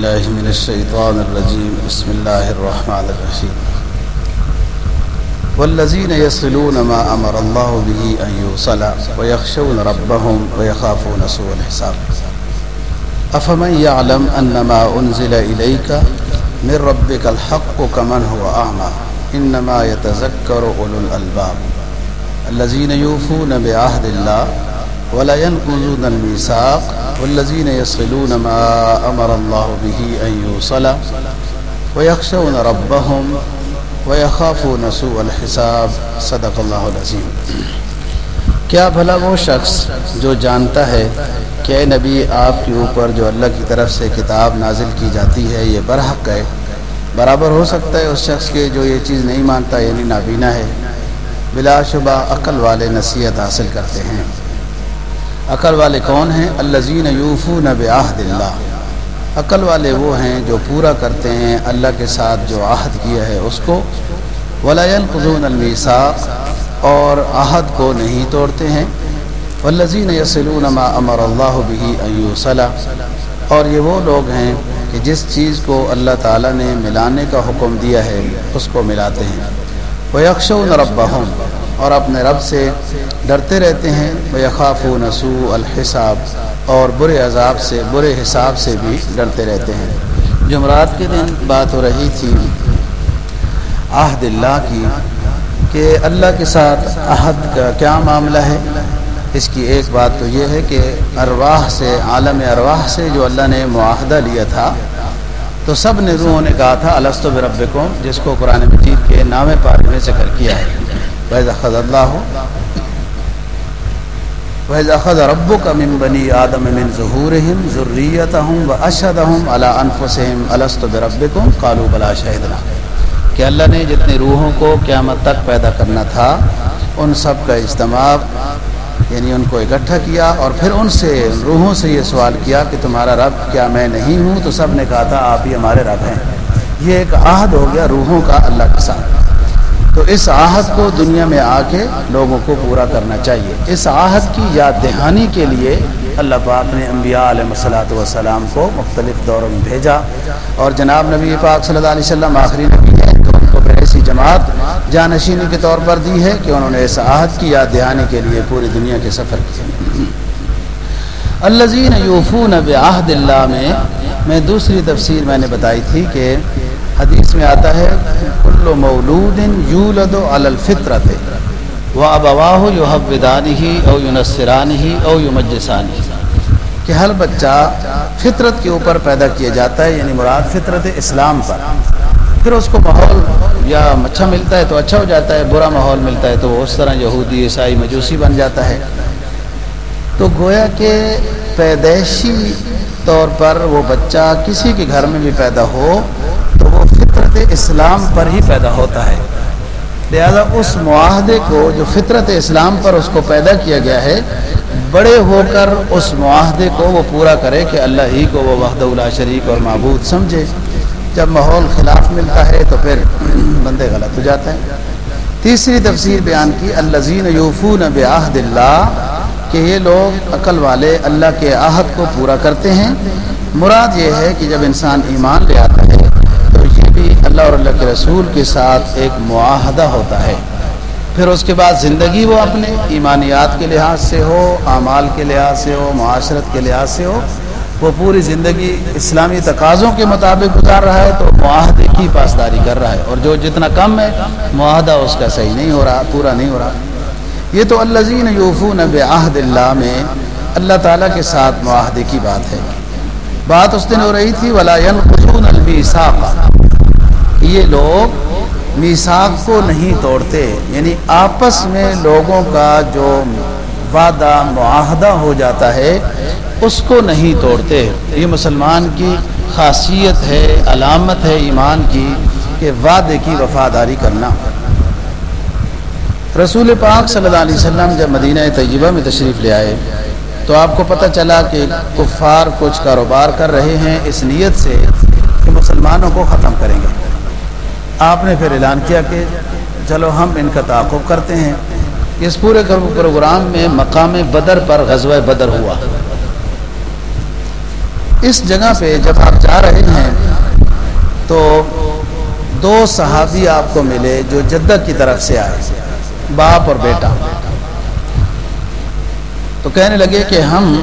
بالله من الشيطان الرجيم. بسم الله الرحمن الرحيم. والذين يصلون ما أمر الله به أن يوصل ويخشون ربهم ويخافون سوء الحساب. أفمن يعلم أن ما أنزل إليك من ربك الحق كمن هو أعمى؟ إنما يتذكر أولو الألباب. الذين يوفون بعهد الله ولا ينقضون الميثاق والذين يصلون ما امر الله به ان يوصل ويخشون ربهم ويخافون سوء الحساب. صدق اللہ العظیم. کیا بھلا وہ شخص جو جانتا ہے کہ اے نبی آپ کے اوپر جو اللہ کی طرف سے کتاب نازل کی جاتی ہے، یہ برحق ہے؟ برابر ہو سکتا ہے اس شخص کے جو یہ چیز نہیں مانتا یعنی نابینا ہے؟ بلا شبہ عقل والے نصیحت حاصل کرتے ہیں۔ عقل والے کون ہیں؟ الزین یوفو نب عہد اللہ۔ عقل والے وہ ہیں جو پورا کرتے ہیں اللہ کے ساتھ جو عہد کیا ہے اس کو۔ ولین قزون المیساق اور عہد کو نہیں توڑتے ہیں۔ والذین یسلون ما امر اللہ بھی صلاح اور یہ وہ لوگ ہیں کہ جس چیز کو اللہ تعالیٰ نے ملانے کا حکم دیا ہے، اس کو ملاتے ہیں۔ وہ یکشون ربہم اور اپنے رب سے ڈرتے رہتے ہیں۔ یقاف و نسو الحساب اور برے عذاب سے، برے حساب سے بھی ڈرتے رہتے ہیں۔ جمعرات کے دن بات ہو رہی تھی عہد اللہ کی کہ اللہ کے ساتھ عہد کا کیا معاملہ ہے۔ اس کی ایک بات تو یہ ہے کہ ارواح سے، عالم ارواح سے جو اللہ نے معاہدہ لیا تھا، تو سب نے روحوں نے کہا تھا السط برب جس کو قرآن مجید کے نام پارے میں ذکر کیا ہے۔ ویز خد اللہ ویز خد رب کا من بنی آدم من ظہور ضروریت ہوں و اشد ہوں اللہ انفسم السط برب کالو بلا شہدنا کہ اللہ نے جتنے روحوں کو قیامت تک پیدا کرنا تھا، ان سب کا اجتماع یعنی ان کو اکٹھا کیا اور پھر ان سے، روحوں سے یہ سوال کیا کہ تمہارا رب کیا میں نہیں ہوں؟ تو سب نے کہا تھا، آپ ہی ہمارے رب ہیں۔ یہ ایک عہد ہو گیا روحوں کا اللہ کے ساتھ۔ تو اس آہد کو دنیا میں آ کے لوگوں کو پورا کرنا چاہیے۔ اس آہد کی یاد دہانی کے لیے اللہ پاک نے انبیاء علیہ وسلاۃ والسلام کو مختلف دوروں میں بھیجا۔ اور جناب نبی پاک صلی اللہ علیہ وسلم آخری نبی ہے تو ان کو ایسی جماعت جانشینی کے طور پر دی ہے کہ انہوں نے اس آہد کی یاد دہانی کے لیے پوری دنیا کے سفر کیے۔ الزین یوفون بعہد اللہ میں میں دوسری تفسیر میں نے بتائی تھی کہ حدیث میں آتا ہے کل مولود یولد علی الفطرت و ابواہ یو حبدانی ہی او یونسرانی ہی او یمجسانی کہ ہر بچہ فطرت کے اوپر پیدا کیا جاتا ہے یعنی مراد فطرت اسلام پر۔ پھر اس کو ماحول یا اچھا ملتا ہے تو اچھا ہو جاتا ہے، برا ماحول ملتا ہے تو وہ اس طرح یہودی، عیسائی، مجوسی بن جاتا ہے۔ تو گویا کہ پیدائشی طور پر وہ بچہ کسی کے گھر میں بھی پیدا ہو فطرت اسلام پر ہی پیدا ہوتا ہے۔ لہذا اس معاہدے کو جو فطرت اسلام پر اس کو پیدا کیا گیا ہے، بڑے ہو کر اس معاہدے کو وہ پورا کرے کہ اللہ ہی کو وہ وحد اللہ شریک اور معبود سمجھے۔ جب ماحول خلاف ملتا ہے تو پھر بندے غلط ہو جاتا ہے تیسری تفسیر بیان کی الزین یوفون بعہد اللہ، کہ یہ لوگ عقل والے اللہ کے عہد کو پورا کرتے ہیں۔ مراد یہ ہے کہ جب انسان ایمان لے آتا ہے اللہ اور اللہ کے رسول کے ساتھ ایک معاہدہ ہوتا ہے۔ پھر اس کے بعد زندگی وہ اپنے ایمانیات کے لحاظ سے ہو، اعمال کے لحاظ سے ہو، معاشرت کے لحاظ سے ہو، وہ پوری زندگی اسلامی تقاضوں کے مطابق گزار رہا ہے تو معاہدے کی پاسداری کر رہا ہے۔ اور جو جتنا کم ہے، معاہدہ اس کا صحیح نہیں ہو رہا، پورا نہیں ہو رہا۔ یہ تو الزین یوفو نب اللہ میں اللہ تعالیٰ کے ساتھ معاہدے کی بات ہے۔ بات اس دن ہو رہی تھی ولائن خصون المیساق یہ لوگ میساق کو نہیں توڑتے یعنی آپس میں لوگوں کا جو وعدہ معاہدہ ہو جاتا ہے، اس کو نہیں توڑتے۔ یہ مسلمان کی خاصیت ہے، علامت ہے ایمان کی کہ وعدے کی وفاداری کرنا۔ رسول پاک صلی اللہ علیہ وسلم جب مدینہ طیبہ میں تشریف لے آئے، تو آپ کو پتہ چلا کہ کفار کچھ کاروبار کر رہے ہیں، اس نیت سے کہ مسلمانوں کو ختم کریں گے۔ آپ نے پھر اعلان کیا کہ چلو ہم ان کا تعاقب کرتے ہیں۔ اس پورے پروگرام میں مقام بدر پر غزوہ بدر ہوا۔ اس جگہ پہ جب آپ جا رہے ہیں تو دو صحابی آپ کو ملے جو جدہ کی طرف سے آئے، باپ اور بیٹا۔ تو کہنے لگے کہ ہم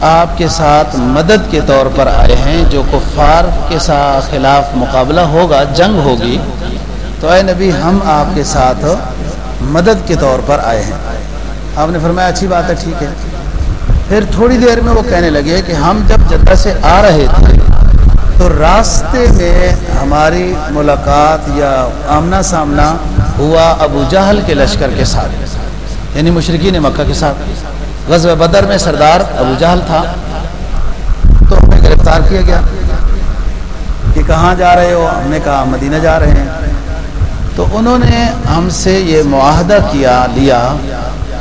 آپ کے ساتھ مدد کے طور پر آئے ہیں، جو کفار کے ساتھ خلاف مقابلہ ہوگا، جنگ ہوگی، تو اے نبی، ہم آپ کے ساتھ مدد کے طور پر آئے ہیں۔ آپ نے فرمایا، اچھی بات ہے، ٹھیک ہے۔ پھر تھوڑی دیر میں وہ کہنے لگے کہ ہم جب جدہ سے آ رہے تھے، تو راستے میں ہماری ملاقات یا آمنا سامنا ہوا ابو جہل کے لشکر کے ساتھ یعنی مشرقین مکہ کے ساتھ۔ غزب بدر میں سردار ابو جہل تھا۔ تو ہمیں گرفتار کیا گیا کہ کہاں جا رہے ہو؟ ہم نے کہا مدینہ جا رہے ہیں۔ تو انہوں نے ہم سے یہ معاہدہ کیا، لیا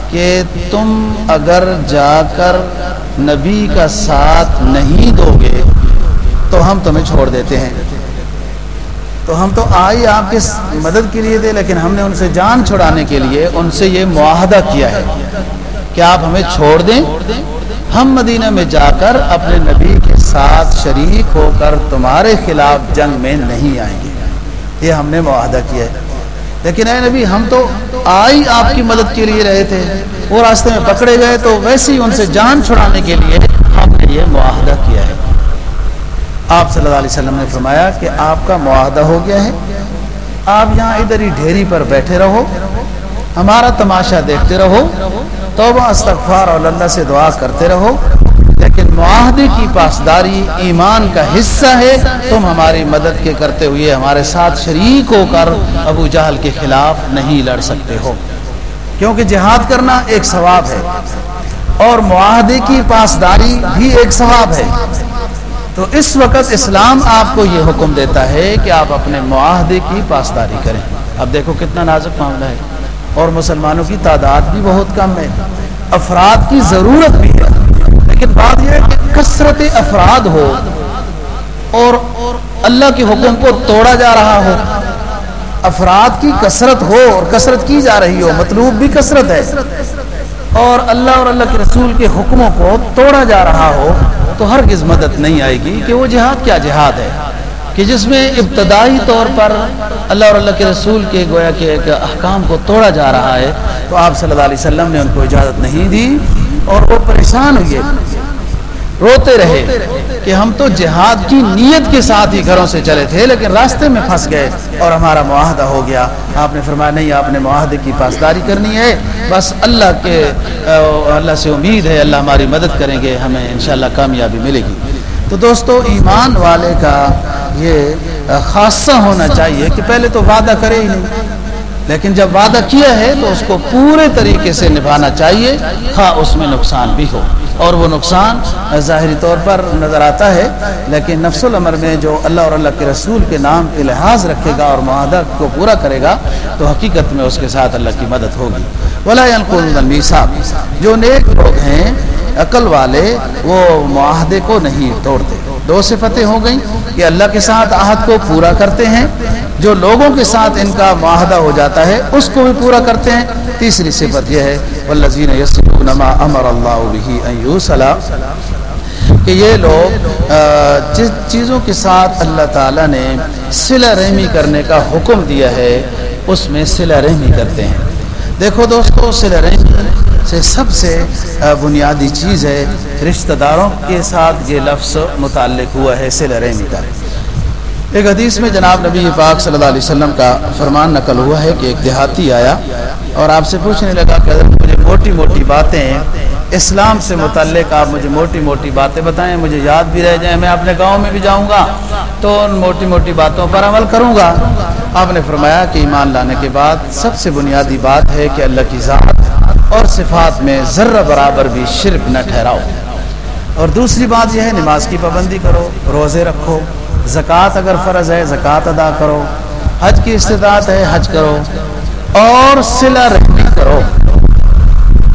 کہ تم اگر جا کر نبی کا ساتھ نہیں دو گے تو ہم تمہیں چھوڑ دیتے ہیں۔ تو ہم تو آئی آپ کے مدد کے لیے تھے، لیکن ہم نے ان سے جان چھڑانے کے لیے ان سے یہ معاہدہ کیا ہے۔ کہ آپ ہمیں چھوڑ دیں؟ ہم مدینہ میں جا کر اپنے نبی کے ساتھ شریک ہو کر تمہارے خلاف جنگ میں نہیں آئیں گے۔ یہ ہم نے معاہدہ کیا ہے۔ لیکن اے نبی، ہم تو آئی آپ کی مدد کے لیے رہے تھے۔ وہ راستے میں پکڑے گئے تو ویسے ہی ان سے جان چھڑانے کے لیے ہم نے یہ معاہدہ کیا ہے۔ آپ صلی اللہ علیہ وسلم نے فرمایا کہ آپ کا معاہدہ ہو گیا ہے۔ آپ یہاں ادھر ہی ڈھیری پر بیٹھے رہو۔ ہمارا تماشا دیکھتے رہو، توبہ، استغفار اور اللہ سے دعا کرتے رہو۔ لیکن معاہدے کی پاسداری ایمان کا حصہ ہے۔ تم ہماری مدد کے کرتے ہوئے ہمارے ساتھ شریک ہو کر ابو جہل کے خلاف نہیں لڑ سکتے ہو۔ کیونکہ جہاد کرنا ایک ثواب ہے اور معاہدے کی پاسداری بھی ایک ثواب ہے۔ تو اس وقت اسلام آپ کو یہ حکم دیتا ہے کہ آپ اپنے معاہدے کی پاسداری کریں۔ اب دیکھو کتنا نازک معاملہ ہے۔ اور مسلمانوں کی تعداد بھی بہت کم ہے، افراد کی ضرورت بھی ہے۔ لیکن بات یہ ہے کہ کثرت افراد ہو اور اللہ کے حکم کو توڑا جا رہا ہو۔ افراد کی کثرت ہو اور کثرت کی جا رہی ہو، مطلوب بھی کثرت ہے۔ اور اللہ اور اللہ کے رسول کے حکموں کو توڑا جا رہا ہو تو ہرگز مدد نہیں آئے گی کہ وہ جہاد کیا جہاد ہے۔ کہ جس میں ابتدائی طور پر اللہ اور اللہ کے رسول کے گویا کے ایک احکام کو توڑا جا رہا ہے، تو آپ صلی اللہ علیہ وسلم نے ان کو اجازت نہیں دی اور وہ پریشان ہوئے۔ روتے رہے کہ ہم تو جہاد کی نیت کے ساتھ ہی گھروں سے چلے تھے، لیکن راستے میں پھنس گئے اور ہمارا معاہدہ ہو گیا۔ آپ نے فرمایا، نہیں، آپ نے معاہدے کی پاسداری کرنی ہے۔ بس اللہ کے اللہ سے امید ہے، اللہ ہماری مدد کریں گے، ہمیں انشاءاللہ کامیابی ملے گی۔ تو دوستو، ایمان والے کا یہ خاصہ ہونا چاہیے کہ پہلے تو وعدہ کرے ہی نہیں۔ لیکن جب وعدہ کیا ہے تو اس کو پورے طریقے سے نبھانا چاہیے۔ ہاں اس میں نقصان بھی ہو۔ اور وہ نقصان ظاہری طور پر نظر آتا ہے۔ لیکن نفس العمر میں جو اللہ اور اللہ کے رسول کے نام کے لحاظ رکھے گا اور معاہدہ کو پورا کرے گا، تو حقیقت میں اس کے ساتھ اللہ کی مدد ہوگی۔ ولا صاحب جو نیک لوگ ہیں، عقل والے، وہ معاہدے کو نہیں توڑتے۔ دو صفتیں ہو گئیں کہ اللہ کے ساتھ عہد کو پورا کرتے ہیں، جو لوگوں کے ساتھ ان کا معاہدہ ہو جاتا ہے، اس کو بھی پورا کرتے ہیں۔ تیسری صفت یہ ہے والذین یسلون ما امر اللہ به ان یوصل کہ یہ لوگ جس چیزوں کے ساتھ اللہ تعالیٰ نے صلہ رحمی کرنے کا حکم دیا ہے، اس میں صلہ رحمی کرتے ہیں۔ دیکھو دوستو، صلہ رحمی سے سب سے بنیادی چیز ہے رشتہ داروں کے ساتھ یہ لفظ متعلق ہوا ہے سل رحمی کا۔ ایک حدیث میں جناب نبی پاک صلی اللہ علیہ وسلم کا فرمان نقل ہوا ہے کہ ایک دیہاتی آیا اور آپ سے پوچھنے لگا کہ حضرت مجھے موٹی موٹی باتیں، اسلام سے متعلق آپ مجھے موٹی موٹی باتیں بتائیں، مجھے یاد بھی رہ جائیں، میں اپنے گاؤں میں بھی جاؤں گا تو ان موٹی موٹی باتوں پر عمل کروں گا۔ آپ نے فرمایا کہ ایمان لانے کے بعد سب سے بنیادی بات ہے کہ اللہ کی ذات اور صفات میں ذرہ برابر بھی شرک نہ ٹھہراؤ۔ اور دوسری بات یہ ہے، نماز کی پابندی کرو، روزے رکھو، زکوٰۃ اگر فرض ہے، زکوٰۃ ادا کرو، حج کی استطاعت ہے، حج کرو، اور صلہ رحمی کرو۔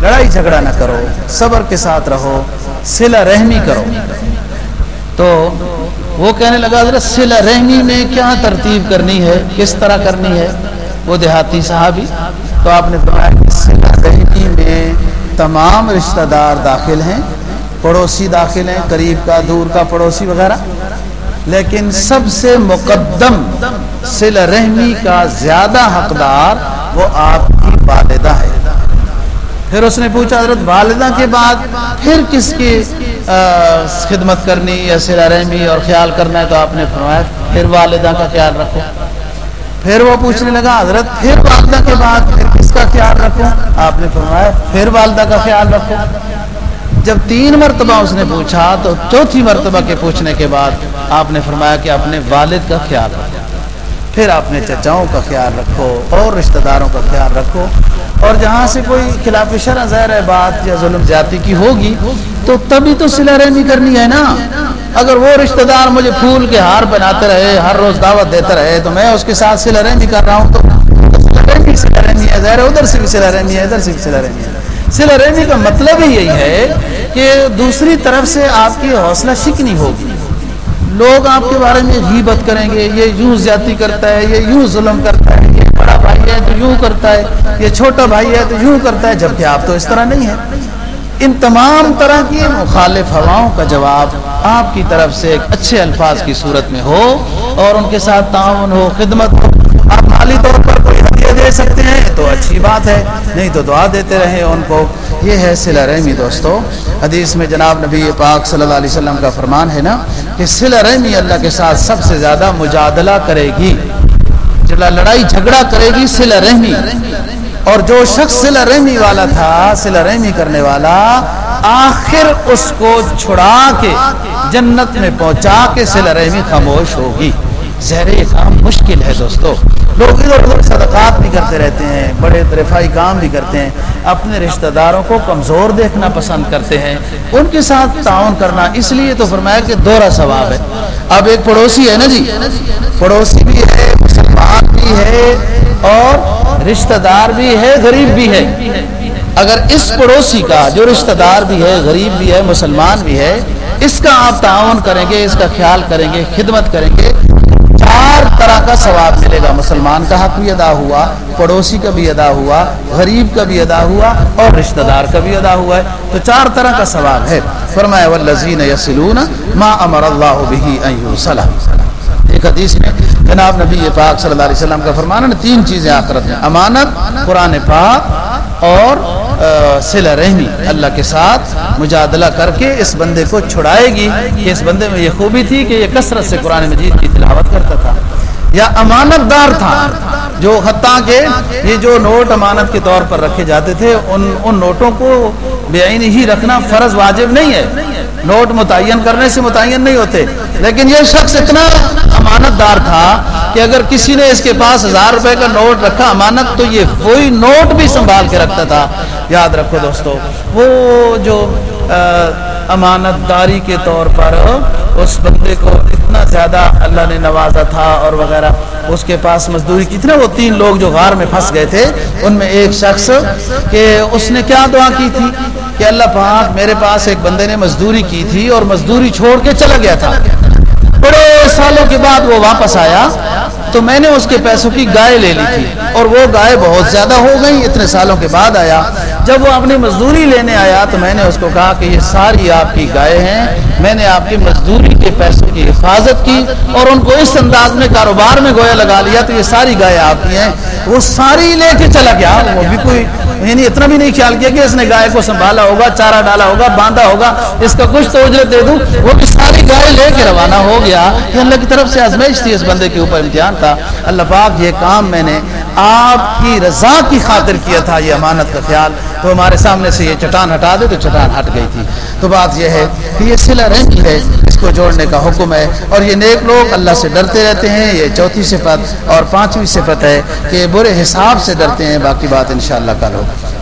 لڑائی جھگڑا نہ کرو، صبر کے ساتھ رہو، صلہ رحمی کرو۔ تو وہ کہنے لگا ذرا صلہ رحمی میں کیا ترتیب کرنی ہے، کس طرح کرنی ہے؟ وہ دیہاتی صحابی، تو آپ نے فرمایا کہ صلہ رحمی میں تمام رشتہ دار داخل ہیں، پڑوسی داخل ہیں، قریب کا، دور کا، پڑوسی وغیرہ۔ لیکن سب سے مقدم سل رحمی کا زیادہ حقدار وہ آپ کی والدہ ہے۔ پھر اس نے پوچھا، حضرت والدہ کے بعد پھر کس کی خدمت کرنی یا سلا رحمی اور خیال کرنا ہے تو آپ نے فرمایا، پھر والدہ کا خیال رکھو۔ پھر وہ پوچھنے لگا، حضرت پھر والدہ کے بعد پھر کس کا خیال رکھو۔ آپ نے فرمایا پھر والدہ کا خیال رکھو۔ جب تین مرتبہ اس نے پوچھا، تو چوتھی مرتبہ کے پوچھنے کے بعد آپ نے فرمایا کہ اپنے والد کا خیال رکھو۔ پھر اپنے چچاؤں کا خیال رکھو اور رشتہ داروں کا خیال رکھو۔ اور جہاں سے کوئی خلاف شرح ظاہر ہے، بات یا ظلم زیادتی کی ہوگی، تو تبھی تو سلا رحمی کرنی ہے نا۔ اگر وہ رشتہ دار مجھے پھول کے ہار بناتے رہے، ہر روز دعوت دیتے رہے، تو میں اس کے ساتھ سلا رحمی کر رہا ہوں، تو سلا رحمی ہے، ظاہر ادھر سے بھی سلا رحمی ہے، ادھر سے بھی سلا رحمی ہے۔ سلا رحمی کا مطلب ہی یہی ہے کہ دوسری طرف سے آپ کی حوصلہ شکنی ہوگی۔ لوگ آپ کے بارے میں غیبت کریں گے، یہ یوں زیادتی کرتا ہے، یہ یوں ظلم کرتا ہے، یہ بڑا بھائی ہے تو یوں کرتا ہے، یہ چھوٹا بھائی ہے تو یوں کرتا ہے، جبکہ آپ تو اس طرح نہیں ہیں۔ ان تمام طرح کی مخالف ہواؤں کا جواب آپ کی طرف سے ایک اچھے الفاظ کی صورت میں ہو اور ان کے ساتھ تعاون ہو، خدمت ہو۔ آپ مالی طور پر کوئی ہدیہ دے سکتے ہیں تو اچھی بات ہے۔ نہیں تو دعا دیتے رہیں ان کو۔ یہ ہے سلا رحمی دوستو۔ حدیث میں جناب نبی پاک صلی اللہ علیہ وسلم کا فرمان ہے نا کہ سلا رحمی اللہ کے ساتھ سب سے زیادہ مجادلہ کرے گی۔ لڑائی جھگڑا کرے گی، سلا رحمی۔ اور جو شخص سلا رحمی والا تھا، سلا رحمی کرنے والا، آخر اس کو چھڑا کے جنت میں پہنچا کے سلا رحمی خاموش ہوگی۔ زہر کام مشکل ہے دوستو۔ لوگ ادھر ادھر صدقات بھی کرتے رہتے ہیں، بڑے طرفائی کام بھی کرتے ہیں، اپنے رشتہ داروں کو کمزور دیکھنا پسند کرتے ہیں، ان کے ساتھ تعاون کرنا، اس لیے تو فرمایا کہ دوہرا ثواب ہے۔ اب ایک پڑوسی ہے نا جی؟ پڑوسی بھی ہے، مسلمان بھی ہے، اور رشتہ دار بھی ہے، غریب بھی ہے۔ اگر اس پڑوسی کا جو رشتہ دار بھی ہے، غریب بھی ہے، مسلمان بھی ہے، اس کا آپ تعاون کریں گے، اس کا خیال کریں گے، خدمت کریں گے چار طرح کا ثواب ملے گا۔ مسلمان کا حق بھی ادا ہوا، پڑوسی کا بھی ادا ہوا، غریب کا بھی ادا ہوا اور رشتہ دار کا بھی ادا ہوا ہے۔ تو چار طرح کا ثواب ہے۔ فرمایا والذین یسلون ما امر اللہ به ان یوصل ایک حدیث میں جناب نبی پاک صلی اللہ علیہ وسلم کا فرمانا، تین چیزیں آخرت میں، امانت، قرآن پاک اور سلا رحمی اللہ کے ساتھ مجادلہ کر کے اس بندے کو چھڑائے گی کہ اس بندے میں یہ خوبی تھی کہ یہ کثرت سے قرآن مجید کی تلاوت کرتا تھا۔ یا امانت دار تھا، جو حتیٰ کہ یہ جو نوٹ امانت کے طور پر رکھے جاتے تھے، ان ان نوٹوں کو بے عین ہی رکھنا فرض واجب نہیں ہے۔ نوٹ متعین کرنے سے متعین نہیں ہوتے، لیکن یہ شخص اتنا امانت دار تھا کہ اگر کسی نے اس کے پاس ہزار روپے کا نوٹ رکھا امانت تو یہ وہی نوٹ بھی سنبھال کے رکھتا تھا۔ یاد رکھو دوستو، وہ جو امانت داری کے طور پر اس بندے کو اتنا زیادہ اللہ نے نوازا تھا اور وغیرہ، اس کے پاس مزدوری کی وہ تین لوگ جو غار میں پھنس گئے تھے، ان میں ایک شخص کہ اس نے کیا دعا کی تھی؟ کہ اللہ پاک میرے پاس ایک بندے نے مزدوری کی تھی اور مزدوری چھوڑ کے چلا گیا تھا۔ بڑے سالوں کے بعد وہ واپس آیا۔ تو میں نے اس کے پیسوں کی گائے لے لی تھی اور وہ گائے بہت زیادہ ہو گئی اتنے سالوں کے بعد آیا۔ جب وہ اپنی مزدوری لینے آیا تو میں نے اس کو کہا کہ یہ ساری آپ کی گائے ہیں۔ میں نے آپ کی مزدوری کے پیسوں کی حفاظت کی اور ان کو اس انداز میں، کاروبار میں گویا لگا لیا تو یہ ساری گائے آپ کی ہیں۔ وہ ساری لے کے چلا گیا، وہ بھی کوئی یعنی اتنا بھی نہیں خیال کیا کہ اس نے گائے کو سنبھالا ہوگا، چارہ ڈالا ہوگا، باندھا ہوگا، اس کا کچھ تو اجرت دے دوں۔ وہ بھی ساری گائے لے کے روانہ ہو گیا، یہ اللہ کی طرف سے آزمائش تھی، اس بندے کے اوپر امتحان تھا۔ اللہ پاک، یہ کام میں نے آپ کی رضا کی خاطر کیا تھا، یہ امانت کا خیال۔ تو ہمارے سامنے سے یہ چٹان ہٹا دے تو چٹان ہٹ گئی تھی۔ تو بات یہ ہے کہ یہ سلا رحمی ہے، اس کو جوڑنے کا حکم ہے اور یہ نیک لوگ اللہ سے ڈرتے رہتے ہیں، یہ چوتھی صفت اور پانچویں صفت ہے کہ برے حساب سے ڈرتے ہیں، باقی بات انشاءاللہ کل ہوگا